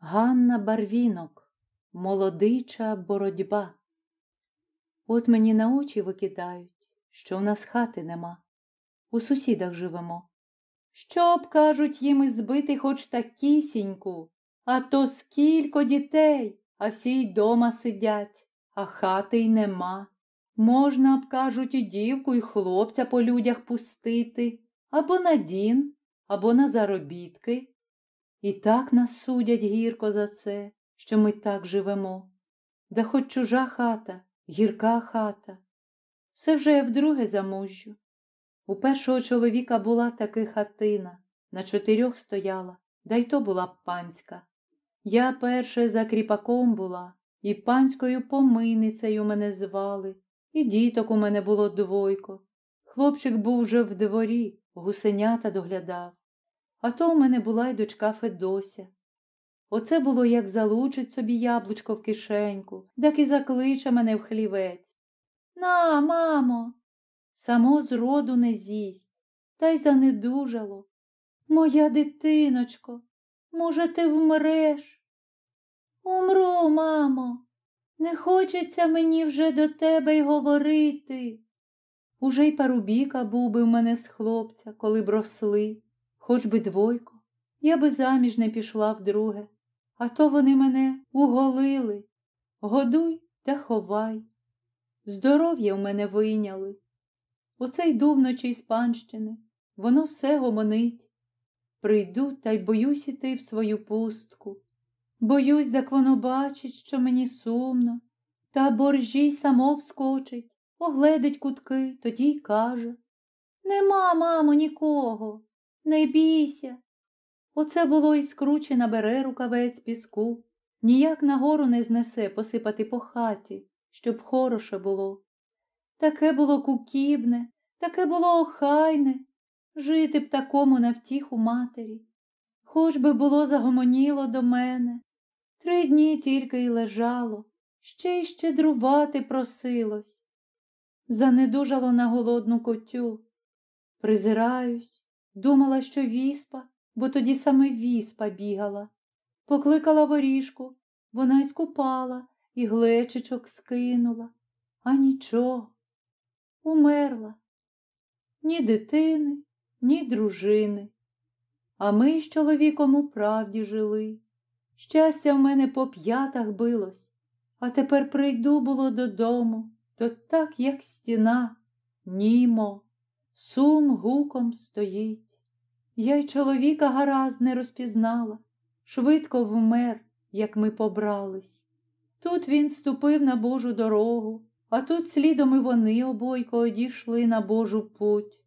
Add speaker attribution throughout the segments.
Speaker 1: Ганна Барвінок, молодича боротьба. От мені на очі викидають, що в нас хати нема. У сусідах живемо. Щоб, кажуть, їм і збити хоч такісіньку, а то скілько дітей, а всі й дома сидять, а хати й нема. Можна б, кажуть, і дівку, і хлопця по людях пустити, або на дін, або на заробітки. І так нас судять гірко за це, що ми так живемо. Да хоч чужа хата, гірка хата. Все вже я вдруге замужжу. У першого чоловіка була таки хатина, на чотирьох стояла, да й то була панська. Я перше за кріпаком була, і панською помийницею мене звали, і діток у мене було двойко. Хлопчик був вже в дворі, гусенята доглядав. А то у мене була й дочка Федося. Оце було, як залучить собі яблучко в кишеньку, так і закличе мене в хлівець. На, мамо, само зроду не з'їсть, та й занедужало. Моя дитиночко, може, ти вмреш? Умру, мамо, не хочеться мені вже до тебе й говорити. Уже й парубіка був би в мене з хлопця, коли б росли, хоч би двойко, я би заміж не пішла вдруге, а то вони мене уголили. Годуй та ховай. Здоров'я в мене вийняли. Оце йду вночі з панщини, воно все гомонить. Прийду та й боюсь іти в свою пустку. Боюсь, так воно бачить, що мені сумно, та боржій само вскочить, огледить кутки, тоді й каже Нема, мамо, нікого, не бійся. Оце було і скруче набере рукавець піску, ніяк нагору не знесе посипати по хаті, щоб хороше було. Таке було кукібне, таке було охайне, жити б такому на втіху матері. Хоч би було загомоніло до мене. Три дні тільки й лежало, ще й щедрувати просилось. Занедужало на голодну котю. Призираюсь, думала, що віспа, бо тоді саме віспа бігала. Покликала воріжку, вона й скупала, і глечичок скинула, а нічого. Умерла. Ні дитини, ні дружини. А ми з чоловіком у правді жили. Щастя в мене по п'ятах билось, а тепер прийду було додому, то так, як стіна, німо, сум гуком стоїть. Я й чоловіка гаразд не розпізнала, швидко вмер, як ми побрались. Тут він ступив на Божу дорогу, а тут слідом і вони обойко одійшли на Божу путь.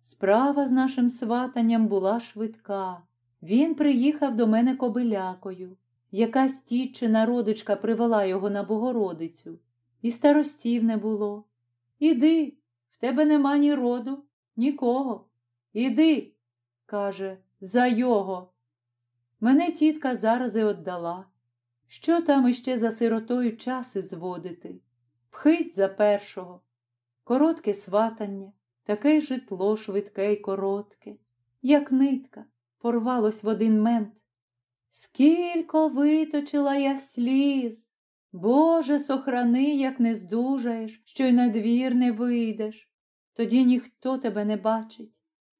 Speaker 1: Справа з нашим сватанням була швидка. Він приїхав до мене кобилякою. Якась тітчина родичка привела його на Богородицю, і старостів не було. Іди, тебе нема ні роду, нікого. Іди, каже, за його. Мене тітка зараз і отдала. Що там іще за сиротою часи зводити? Вхить за першого. Коротке сватання, таке житло швидке й коротке, як нитка, порвалось в один мент. Скілько виточила я сліз, Боже, сохрани, як не здужаєш, що й на двір не вийдеш, тоді ніхто тебе не бачить.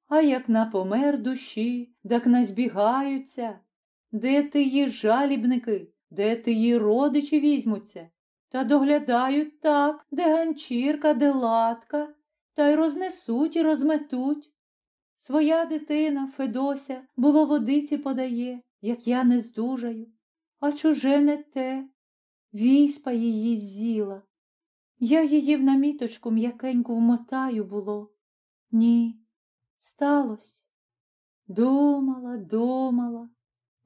Speaker 1: А як на помер душі, так назбігаються, де ти її жалібники, де ти її родичі візьмуться, та доглядають так, де ганчірка, де латка, та й рознесуть і розметуть. Своя дитина, Федося, було водиці подає, як я не здужаю, а чуже не те. Віспа її з'їла. Я її в наміточку м'якеньку вмотаю було. Ні, сталося. Думала, думала,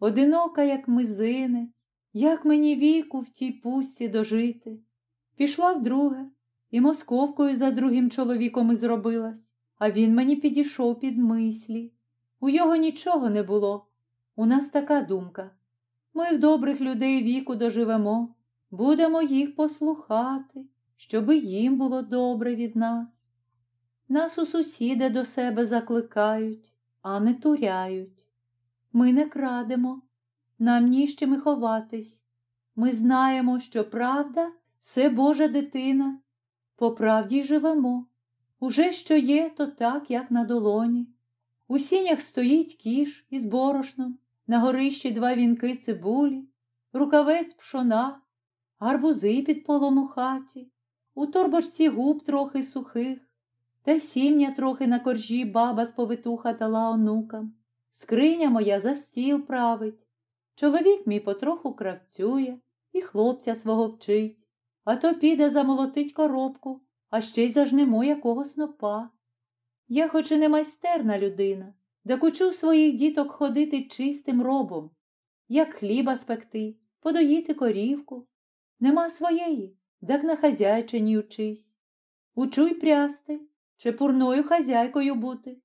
Speaker 1: одинока, як мизинець, як мені віку в тій пусті дожити. Пішла вдруге і московкою за другим чоловіком і зробилась, а він мені підійшов під мислі. У його нічого не було. У нас така думка. Ми в добрих людей віку доживемо, будемо їх послухати, щоби їм було добре від нас. Нас у сусіди до себе закликають, а не туряють. Ми не крадемо, нам ні з ховатись. Ми знаємо, що правда це Божа дитина. По правді живемо. Уже що є, то так, як на долоні. У сінях стоїть кіш із борошном, на горищі два вінки цибулі, рукавець пшона, гарбузи під полом у хаті, у торбочці губ трохи сухих, та й сім'я трохи на коржі баба з повитуха дала онукам. Скриня моя за стіл править. Чоловік мій потроху кравцює і хлопця свого вчить, а то піде замолотить коробку, а ще й зажнемо якого снопа. Я хоч і не майстерна людина, да кучу своїх діток ходити чистим робом, як хліба спекти, подоїти корівку. Нема своєї, так на хазяйчині учись. Учуй прясти, чепурною хазяйкою бути.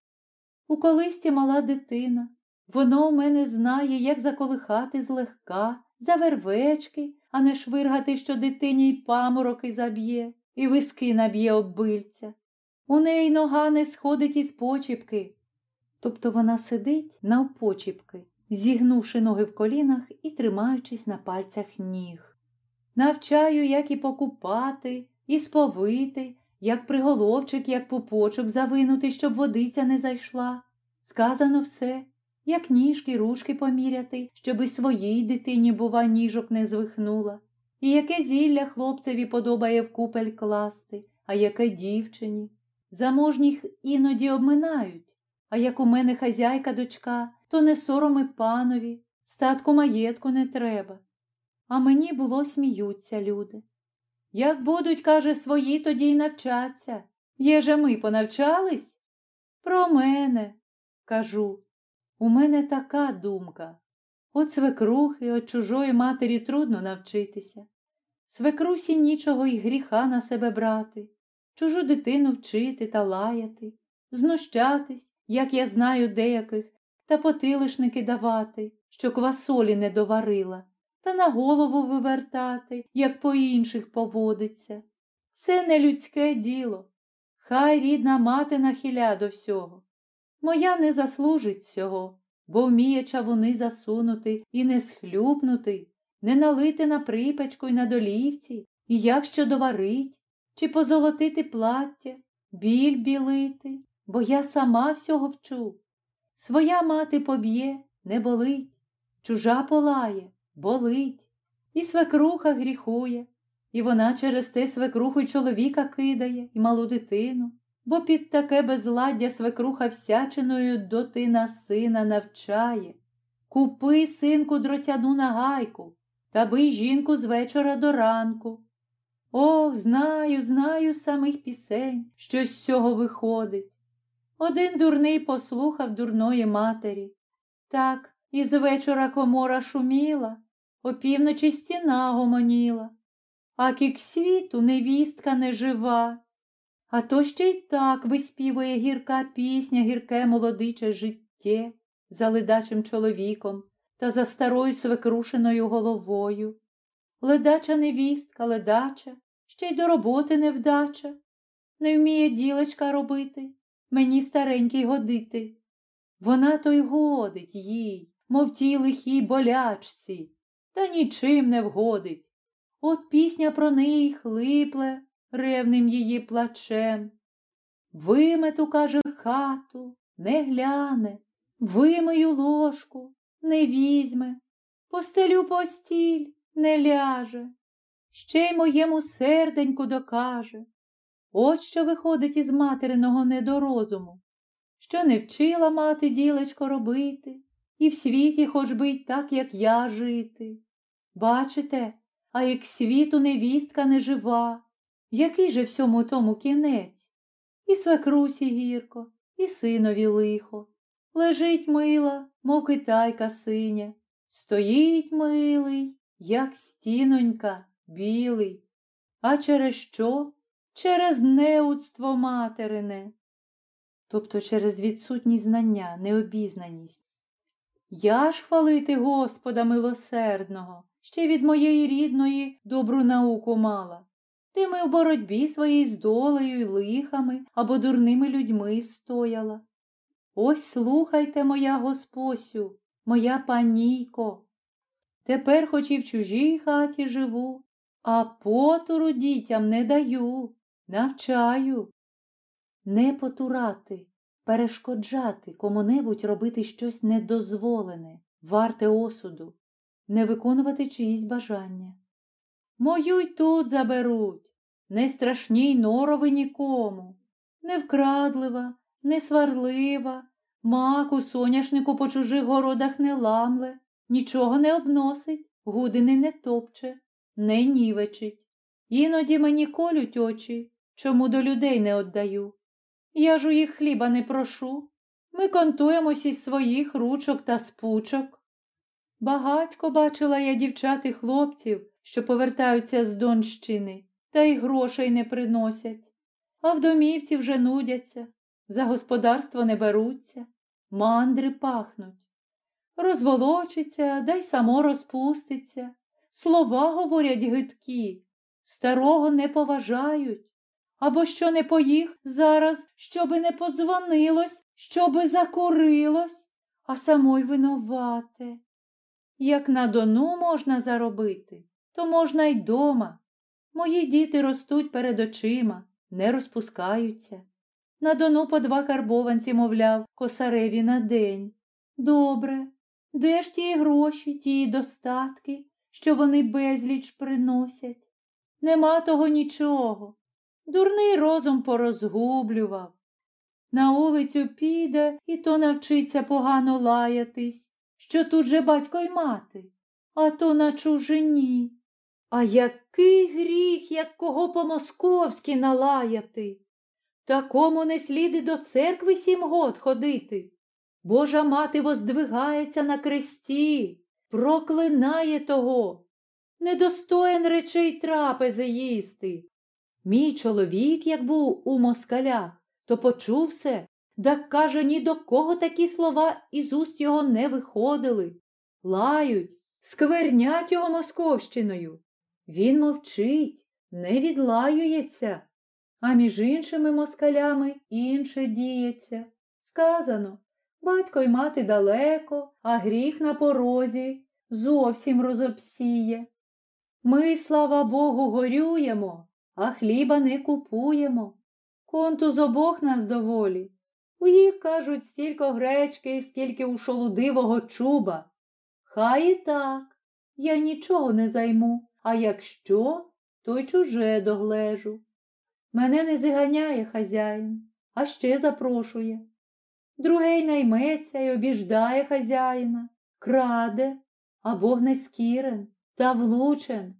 Speaker 1: У колисті мала дитина, воно у мене знає, як заколихати злегка, за вервечки, а не швиргати, що дитині й памороки заб'є, і виски наб'є оббильця. У неї нога не сходить із почіпки. Тобто вона сидить навпочіпки, зігнувши ноги в колінах і тримаючись на пальцях ніг. Навчаю, як і покупати, і сповити, як приголовчик, як пупочок завинути, щоб водиця не зайшла. Сказано все, як ніжки, рушки поміряти, щоб і своїй дитині, бува, ніжок не звихнула. І яке зілля хлопцеві подобає в купель класти, а яке дівчині. Заможніх іноді обминають, а як у мене хазяйка дочка, то не сороми панові, статку маєтку не треба. А мені було сміються люди. Як будуть, каже, свої, тоді й навчаться. Є же ми понавчались? Про мене, кажу, у мене така думка. От свекрухи, от чужої матері трудно навчитися. Свекрусі нічого й гріха на себе брати, чужу дитину вчити та лаяти, знущатись, як я знаю деяких, та потилишники давати, що квасолі не доварила, та на голову вивертати, як по інших поводиться. Це не людське діло. Хай рідна мати нахиля до всього. Моя не заслужить цього, бо вміє чавуни засунути і не схлюпнути, не налити на припечку й на долівці, і як що доварить, чи позолотити плаття, біль білити, бо я сама всього вчу. Своя мати поб'є, не болить, чужа полає, болить, і свекруха гріхує, і вона через те свекруху й чоловіка кидає, і малу дитину, бо під таке безладдя свекруха всячиною дотина сина навчає. Купи, синку, дротяну нагайку, та бий жінку з вечора до ранку. Ох, знаю, знаю самих пісень, що з цього виходить. Один дурний послухав дурної матері. Так, і з вечора комора шуміла, опівночі стіна гомоніла, а кік світу невістка не жива. А то ще й так виспівує гірка пісня, гірке молодиче життє за ледачим чоловіком та за старою свекрушеною головою. Ледача невістка, ледача, ще й до роботи невдача. Не вміє ділечка робити, мені старенький годити. Вона то й годить їй, мов тій лихій болячці, та нічим не вгодить. От пісня про неї хлипле ревним її плачем. Вимету, каже, хату, не гляне, вимию ложку, не візьме, постелю постіль не ляже, ще й моєму серденьку докаже. От що виходить із материного недорозуму, що не вчила мати ділечко робити, і в світі хоч би й так, як я жити. Бачите, а як світу невістка не жива, який же всьому тому кінець? І свекрусі гірко, і синові лихо. Лежить мила, мов китайка синя, стоїть милий, як стінонька, білий. А через що? Через неудство материне, тобто через відсутність знання, необізнаність. Я ж хвалити Господа милосердного, ще від моєї рідної добру науку мала. Ти ми в боротьбі своїй з долею й лихами або дурними людьми встояла. Ось слухайте, моя Госпосю, моя панійко, Тепер хоч і в чужій хаті живу, а потуру дітям не даю, навчаю. Не потурати, перешкоджати кому-небудь робити щось недозволене, варте осуду, не виконувати чиїсь бажання. Мою й тут заберуть, не страшній норови нікому, не вкрадлива, не сварлива, маку соняшнику по чужих городах не ламле, нічого не обносить, гудини не топче, не нівечить. Іноді мені колють очі, чому до людей не отдаю. Я ж у їх хліба не прошу. Ми контуємось із своїх ручок та спучок. Багатько бачила я дівчат і хлопців, що повертаються з Донщини, та й грошей не приносять, а в домівці вже нудяться, за господарство не беруться, мандри пахнуть. Розволочиться, да й само розпуститься. Слова говорять гидкі, старого не поважають. Або що не поїх зараз, щоби не подзвонилось, щоби закурилось, а самой винувате. Як на дону можна заробити, то можна й дома. Мої діти ростуть перед очима, не розпускаються. На дону по два карбованці, мовляв, косареві на день. Добре, де ж ті гроші, ті достатки, що вони безліч приносять? Нема того нічого. Дурний розум порозгублював. На вулицю піде і то навчиться погано лаятись, що тут же батько й мати, а то на чужині. А який гріх, як кого по-московськи налаяти? Такому не сліди до церкви сім год ходити. Божа мати воздвигається на кресті, проклинає того. Недостоєн речей трапези їсти. Мій чоловік, як був у москалях, то почув все, так каже, ні до кого такі слова із уст його не виходили. Лають, сквернять його московщиною. Він мовчить, не відлаюється, а між іншими москалями інше діється. Сказано батько й мати далеко, а гріх на порозі зовсім розопсіє. Ми, слава Богу, горюємо, а хліба не купуємо. Конту з обох нас доволі. У їх, кажуть, стільки гречки, скільки у шолудивого чуба. Хай і так, я нічого не займу, а якщо, то й чуже доглежу. Мене не зиганяє хазяїн, а ще запрошує. Другий найметься й обіждає хазяїна, краде, а Бог не скірен та влучен.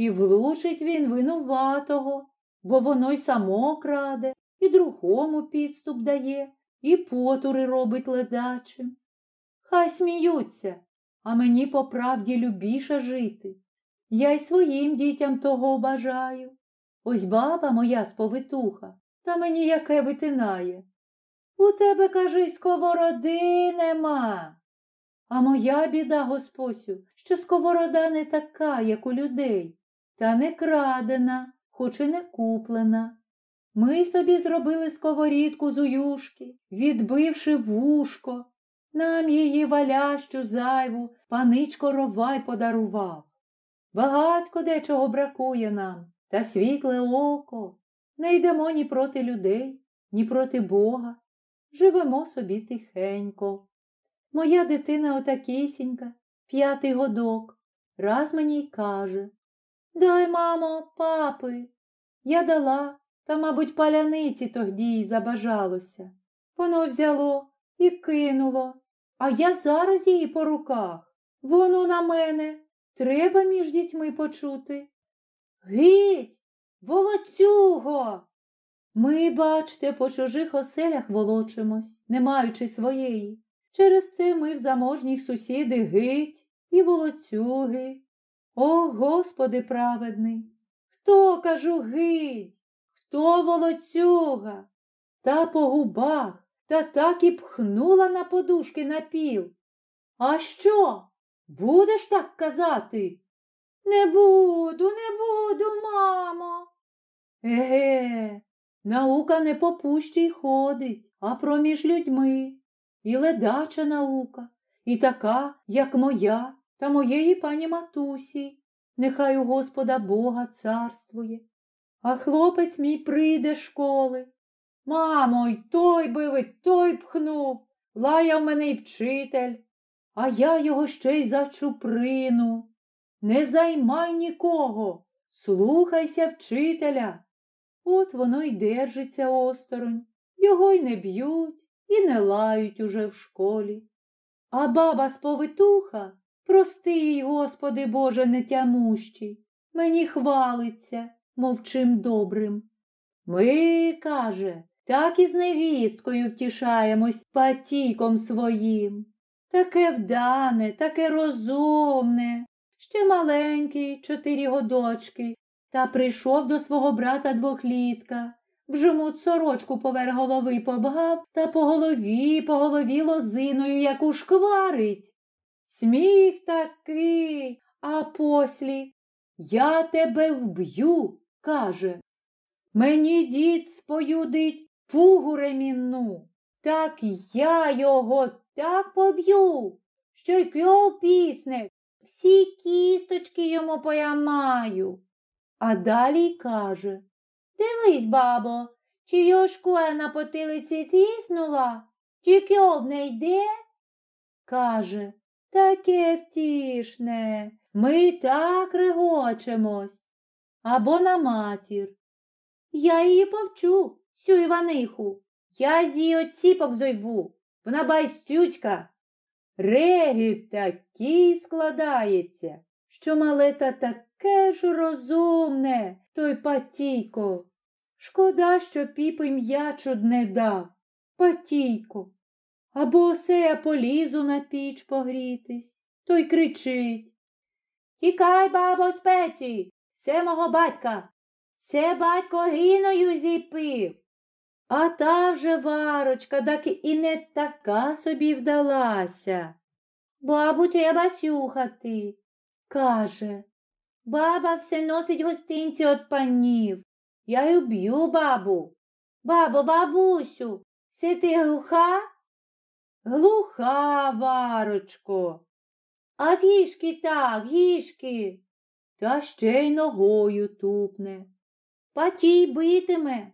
Speaker 1: І влучить він винуватого, бо воно й само краде, і другому підступ дає, і потури робить ледачим. Хай сміються, а мені по правді любіше жити. Я й своїм дітям того бажаю. Ось баба моя сповитуха, та мені яке витинає. У тебе, кажи, сковороди нема. А моя біда, Госпосю, що сковорода не така, як у людей, та не крадена, хоч і не куплена. Ми собі зробили сковорідку з уюшки, відбивши вушко. Нам її валящу зайву паничко ровай подарував. Багатько дечого бракує нам, та світле око. Не йдемо ні проти людей, ні проти Бога. Живемо собі тихенько. Моя дитина отакісінька, п'ятий годок, раз мені й каже Дай, мамо, папи. Я дала, та, мабуть, паляниці тоді й забажалося. Воно взяло і кинуло, а я зараз її по руках. Воно на мене. Треба між дітьми почути. Гіть, волоцюго. Ми, бачте, по чужих оселях волочимось, не маючи своєї. Через це ми в заможніх сусіди гить і волоцюги. О, Господи праведний! Хто, кажу, гить? Хто волоцюга? Та по губах та так і пхнула на подушки на піл. А що? Будеш так казати? Не буду, не буду, мамо. Еге, наука не по пущі ходить, а проміж людьми. І ледача наука, і така, як моя, та моєї пані матусі, нехай у Господа Бога царствує. А хлопець мій прийде школи. Мамо, й той бив, той пхнув, лаяв мене й вчитель, а я його ще й зачуприну. Не займай нікого, слухайся вчителя. От воно й держиться осторонь, його й не б'ють і не лають уже в школі. А баба сповитуха, прости їй, Господи Боже, нетямущий, мені хвалиться, мов чим добрим. Ми, каже, так і з невісткою втішаємось патіком своїм. Таке вдане, таке розумне, ще маленький, чотири годочки, та прийшов до свого брата двохлітка. Вжимут сорочку поверх голови побгав та по голові, по голові лозиною яку шкварить. Сміх такий, а послі я тебе вб'ю, каже. Мені дід споюдить пугу ремінну, так я його так поб'ю, що й кльов пісне, всі кісточки йому поямаю. А далі каже Дивись, бабо, чи його школа на потилиці тиснула, чи кьов не йде? Каже, таке втішне, ми так регочемось. Або на матір. Я її повчу, сю Іваниху. Я з її оціпок зойву. Вона байстючка. Регіт такий складається, що малета таке ж розумне, той Патійко. Шкода, що піпи м'ячу не дав. Патійко. Або осе я полізу на піч погрітись, той кричить. Тікай, бабо, з печі, це мого батька. Це батько гіною зіпив. А та вже варочка так і не така собі вдалася. Бабу, треба сюхати, каже. Баба все носить гостинці от панів. Я й уб'ю бабу. Бабо, бабусю, все ти глуха? Глуха, варочко. А гішки так, гішки. Та ще й ногою тупне. Патій битиме.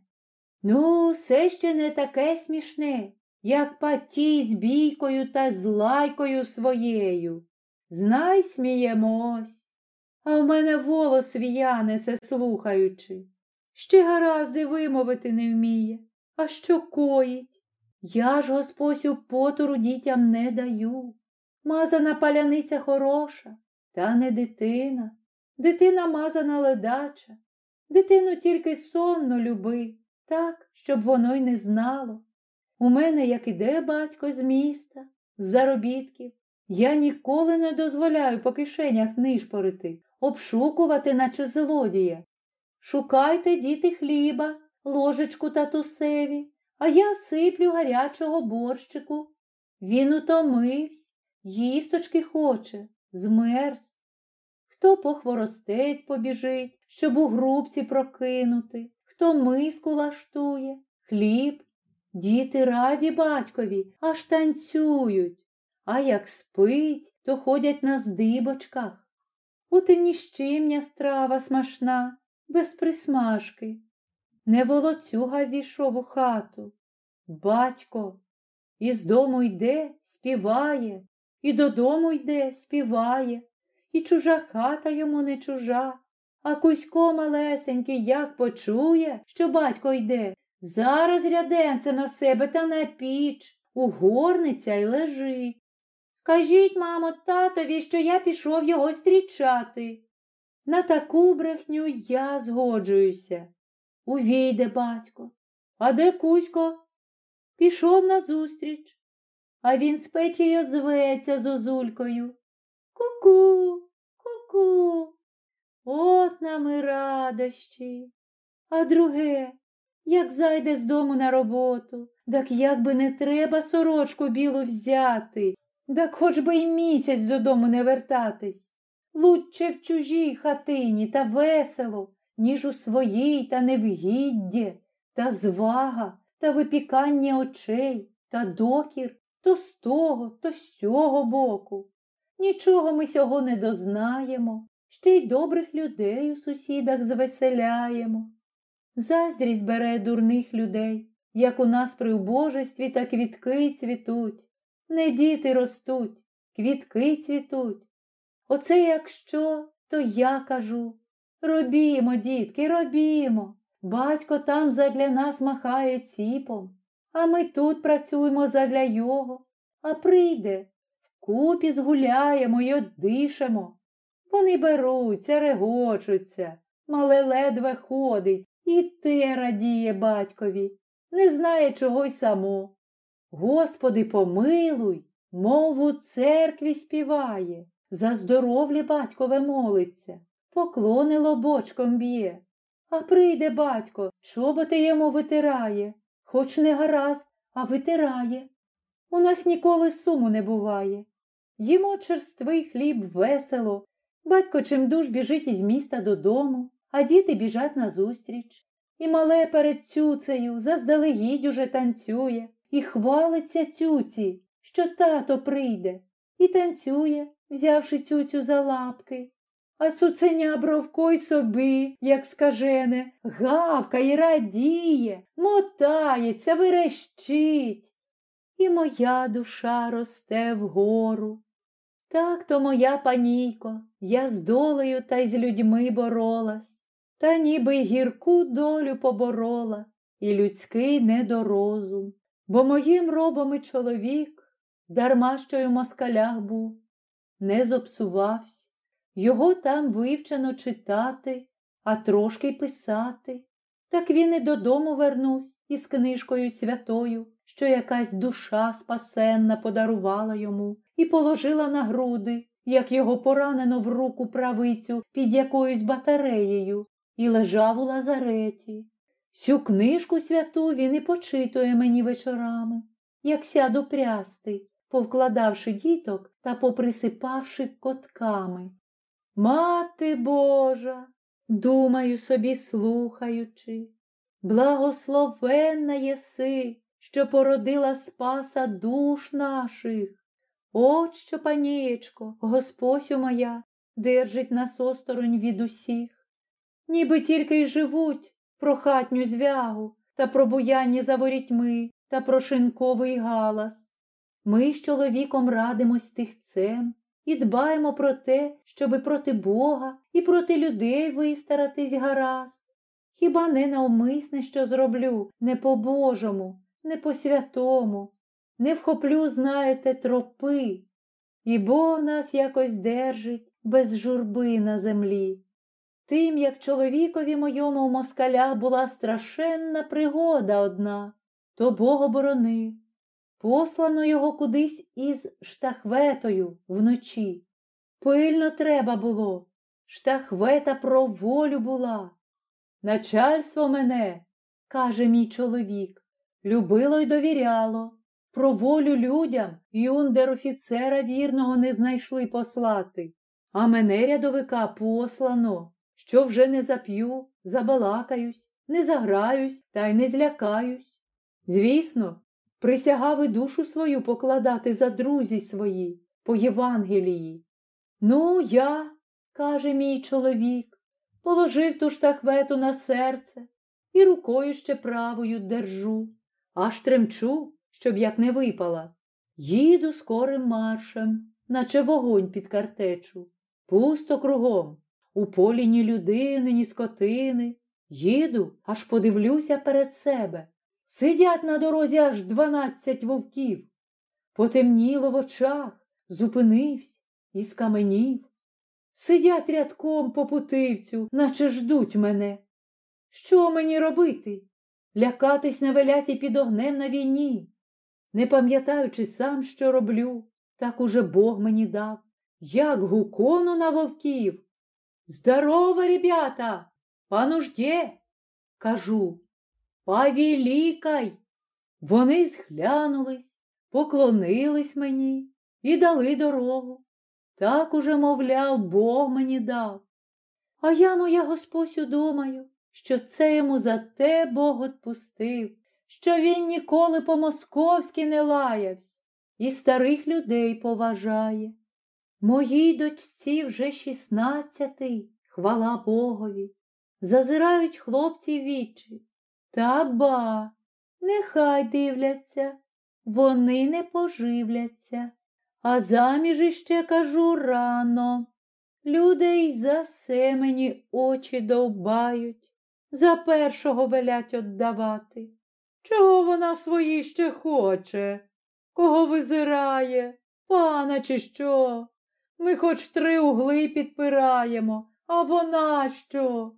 Speaker 1: Ну, все ще не таке смішне, як патій з бійкою та з лайкою своєю. Знай, сміємось. А в мене волос в'янесе, слухаючи. Ще гаразди вимовити не вміє, а що коїть. Я ж госпосю потору дітям не даю. Мазана паляниця хороша, та не дитина. Дитина мазана ледача. Дитину тільки сонно люби, так, щоб воно й не знало. У мене, як іде батько з міста, з заробітків, я ніколи не дозволяю по кишенях нишпорити, обшукувати, наче злодія. Шукайте, діти, хліба, ложечку татусеві, а я всиплю гарячого борщику. Він утомився, їсточки хоче, змерз. Хто по хворостець побіжить, щоб у грубці прокинути, хто миску лаштує, хліб. Діти раді батькові, аж танцюють, а як спить, то ходять на здибочках. От і ніщимня страва смашна, без присмажки. Не волоцюга ввійшов у хату. Батько із дому йде, співає, і додому йде, співає, і чужа хата йому не чужа. А Кузько малесенький як почує, що батько йде, зараз ряденце на себе та на піч, угорниться й лежить. Скажіть, мамо, татові, що я пішов його зустрічати. На таку брехню я згоджуюся. Увійде батько. А де Кузько? Пішов назустріч, а він з печі озветься з озулькою. Ку-ку, ку-ку. От нам і радощі. А друге, як зайде з дому на роботу, так як би не треба сорочку білу взяти, так хоч би й місяць додому не вертатись. Лучче в чужій хатині та весело, ніж у своїй та невгіддє, та звага, та випікання очей, та докір то з того, то з цього боку. нічого ми сього не дознаємо, ще й добрих людей у сусідах звеселяємо. Заздрість бере дурних людей, як у нас при убожестві, та квітки цвітуть. Не діти ростуть, квітки цвітуть. Оце якщо, то я кажу робімо, дітки, робімо. Батько там задля нас махає ціпом, а ми тут працюємо задля його, а прийде, вкупі згуляємо й оддишемо. Вони беруться, регочуться, мале ледве ходить, і те радіє батькові, не знає чого й само. Господи, помилуй, мов у церкві співає, за здоров'я батькове молиться, поклони лобочком б'є. А прийде батько, чоботи йому витирає, хоч не гаразд, а витирає. У нас ніколи суму не буває. Їмо черствий хліб весело. Батько чимдуж біжить із міста додому, а діти біжать назустріч. І мале перед цюцею заздалегідь уже танцює, і хвалиться цюці, що тато прийде, і танцює, взявши цюцю за лапки. А цуценя бровко й собі, як скажене, гавкає, радіє, мотається, верещить. І моя душа росте вгору. Так то моя панійко, я з долею та й з людьми боролась, та ніби й гірку долю поборола, і людський недорозум, бо моїм робом і чоловік, дарма що й у москалях був, не зопсувався. Його там вивчено читати, а трошки й писати. Так він і додому вернувся із книжкою святою, що якась душа спасенна подарувала йому і положила на груди, як його поранено в руку правицю під якоюсь батареєю, і лежав у лазареті. Сю книжку святу він і почитує мені вечорами, як сяду прясти, повкладавши діток та поприсипавши котками. Мати Божа, думаю собі, слухаючи, благословенна єси, що породила спаса душ наших. От що, панієчко, Господь моя, держить нас осторонь від усіх, ніби тільки й живуть про хатню звягу та про буяння за ворітьми та про шинковий галас. Ми з чоловіком радимось тихцем і дбаємо про те, щоби проти Бога і проти людей вистаратись гаразд. Хіба не навмисне, що зроблю не по-божому, не по святому, не вхоплю, знаєте, тропи, і Бог нас якось держить без журби на землі. Тим, як чоловікові моєму в москалях була страшенна пригода одна, то Бог оборонив. Послано його кудись із штахветою вночі. Пильно треба було. Штахвета про волю була. Начальство мене, каже мій чоловік, любило й довіряло. Про волю людям юндер офіцера вірного не знайшли послати, а мене рядовика послано, що вже не зап'ю, забалакаюсь, не заграюсь та й не злякаюсь. Звісно, присягав і душу свою покладати за друзі свої по Євангелії. Ну, я, каже мій чоловік, положив ту штахвету на серце і рукою ще правою держу, аж тремчу, щоб як не випала. Їду скорим маршем, наче вогонь під картечу. Пусто кругом, у полі ні людини, ні скотини. Їду, аж подивлюся перед себе. Сидять на дорозі аж дванадцять вовків. Потемніло в очах, зупинився і скаменів. Сидять рядком по путивцю, наче ждуть мене. Що мені робити? Лякатись не велять і під огнем на війні. Не пам'ятаючи сам, що роблю, так уже Бог мені дав, як гукону на вовків. Здорово, ребята! Пану жде, кажу. Повілікай. Вони зглянулись, поклонились мені і дали дорогу. Так уже, мовляв, Бог мені дав. А я, моя Господь, думаю, що це йому за те Бог отпустив, що він ніколи по-московськи не лаявсь і старих людей поважає. Моїй дочці вже шістнадцятий, хвала Богові. Зазирають хлопці вічі. Та ба, нехай дивляться, вони не поживляться. А заміж іще кажу рано. Людей за се мені очі довбають, за першого велять отдавати. Чого вона свої ще хоче? Кого визирає? Пана, чи що? Ми хоч три угли підпираємо, а вона що?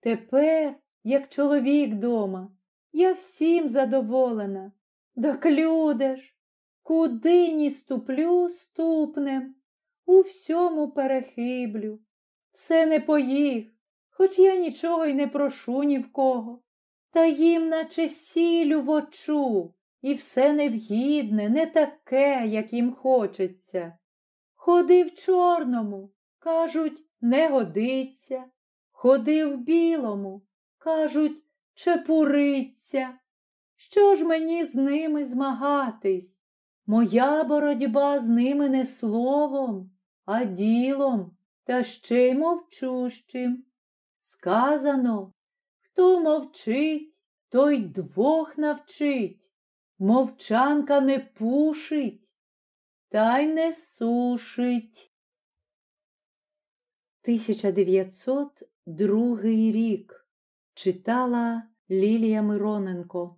Speaker 1: Тепер, як чоловік дома, я всім задоволена. Так люди ж, куди ні ступлю ступнем, у всьому перехиблю, все не по їх, хоч я нічого й не прошу ні в кого. Та їм наче сілю в очу, і все невгідне, не таке, як їм хочеться. Ходи в чорному, кажуть, не годиться. Ходи в білому, кажуть, чепуриться. Що ж мені з ними змагатись? Моя боротьба з ними не словом, а ділом, та ще й мовчущим. Сказано, хто мовчить, той двох навчить. Мовчанка не пушить, та й не сушить. 1902 рік читала Лілія Мироненко